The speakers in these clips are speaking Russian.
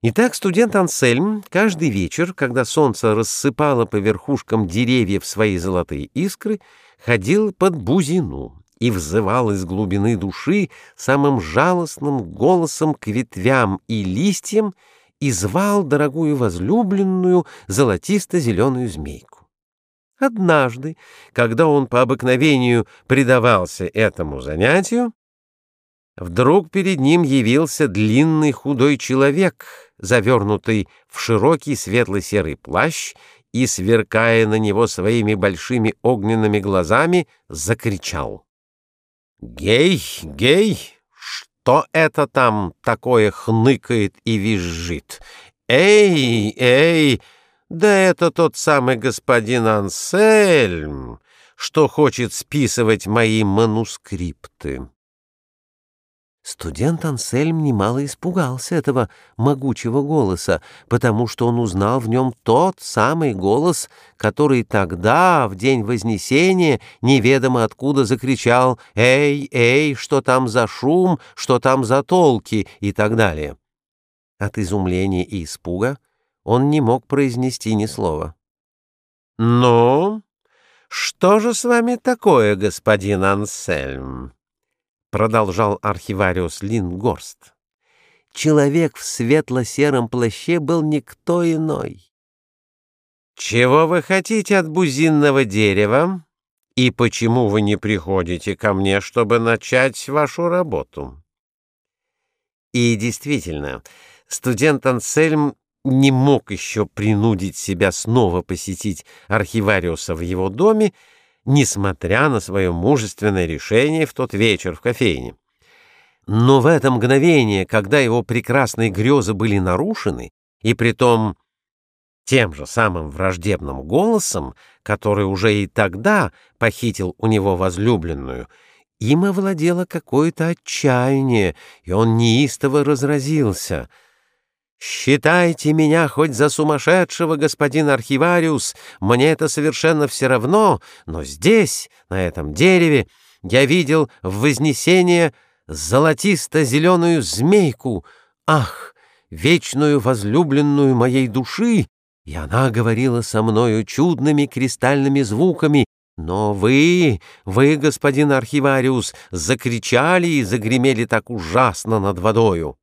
Итак, студент Ансельм каждый вечер, когда солнце рассыпало по верхушкам деревьев свои золотые искры, ходил под бузину и взывал из глубины души самым жалостным голосом к ветвям и листьям и звал дорогую возлюбленную золотисто-зеленую змейку. Однажды, когда он по обыкновению предавался этому занятию, вдруг перед ним явился длинный худой человек — завернутый в широкий светло-серый плащ и, сверкая на него своими большими огненными глазами, закричал. «Гей, гей, что это там такое хныкает и визжит? Эй, эй, да это тот самый господин Ансельм, что хочет списывать мои манускрипты». Студент Ансельм немало испугался этого могучего голоса, потому что он узнал в нем тот самый голос, который тогда, в день Вознесения, неведомо откуда закричал «Эй, эй, что там за шум, что там за толки» и так далее. От изумления и испуга он не мог произнести ни слова. «Ну, что же с вами такое, господин Ансельм?» — продолжал архивариус Лингорст. Человек в светло-сером плаще был никто иной. «Чего вы хотите от бузинного дерева? И почему вы не приходите ко мне, чтобы начать вашу работу?» И действительно, студент Ансельм не мог еще принудить себя снова посетить архивариуса в его доме, несмотря на свое мужественное решение в тот вечер в кофейне. Но в это мгновение, когда его прекрасные грезы были нарушены, и притом тем же самым враждебным голосом, который уже и тогда похитил у него возлюбленную, им овладело какое-то отчаяние, и он неистово разразился — «Считайте меня хоть за сумасшедшего, господин архивариус, мне это совершенно все равно, но здесь, на этом дереве, я видел в Вознесение золотисто-зеленую змейку, ах, вечную возлюбленную моей души, и она говорила со мною чудными кристальными звуками, но вы, вы, господин архивариус, закричали и загремели так ужасно над водою.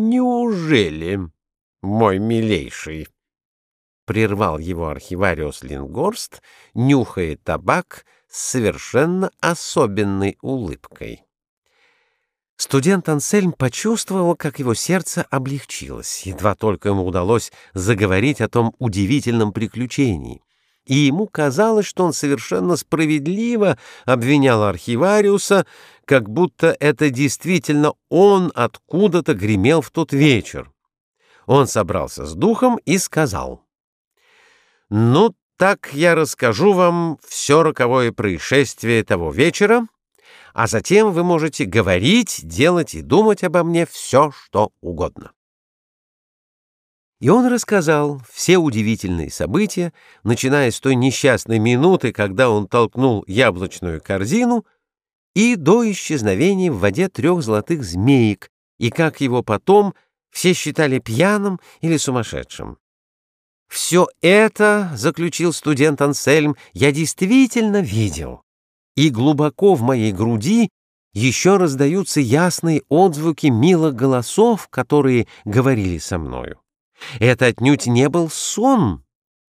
«Неужели, мой милейший?» Прервал его архивариус Лингорст, нюхая табак с совершенно особенной улыбкой. Студент Ансельм почувствовал, как его сердце облегчилось, едва только ему удалось заговорить о том удивительном приключении и ему казалось, что он совершенно справедливо обвинял архивариуса, как будто это действительно он откуда-то гремел в тот вечер. Он собрался с духом и сказал, «Ну, так я расскажу вам все роковое происшествие того вечера, а затем вы можете говорить, делать и думать обо мне все, что угодно». И он рассказал все удивительные события, начиная с той несчастной минуты, когда он толкнул яблочную корзину, и до исчезновения в воде трех золотых змеек, и как его потом все считали пьяным или сумасшедшим. «Все это, — заключил студент Ансельм, — я действительно видел, и глубоко в моей груди еще раздаются ясные отзвуки милых голосов, которые говорили со мною. Это отнюдь не был сон,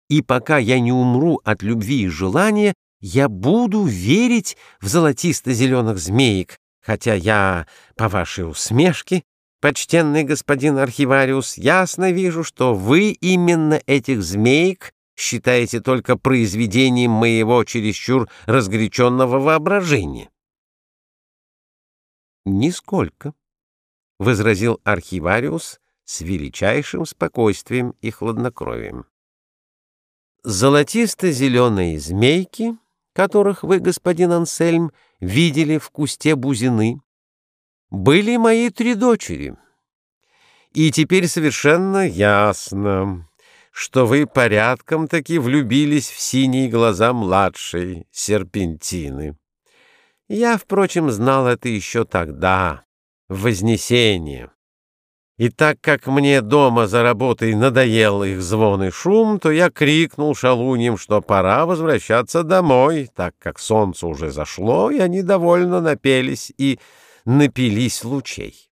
и пока я не умру от любви и желания, я буду верить в золотисто-зеленых змеек, хотя я, по вашей усмешке, почтенный господин архивариус, ясно вижу, что вы именно этих змеек считаете только произведением моего чересчур разгоряченного воображения. «Нисколько», — возразил архивариус, с величайшим спокойствием и хладнокровием. Золотисто-зеленые змейки, которых вы, господин Ансельм, видели в кусте бузины, были мои три дочери. И теперь совершенно ясно, что вы порядком таки влюбились в синие глаза младшей серпентины. Я, впрочем, знал это еще тогда, в Вознесении. И так как мне дома за работой надоел их звон и шум, то я крикнул шалуньям, что пора возвращаться домой, так как солнце уже зашло, и они довольно напелись и напились лучей.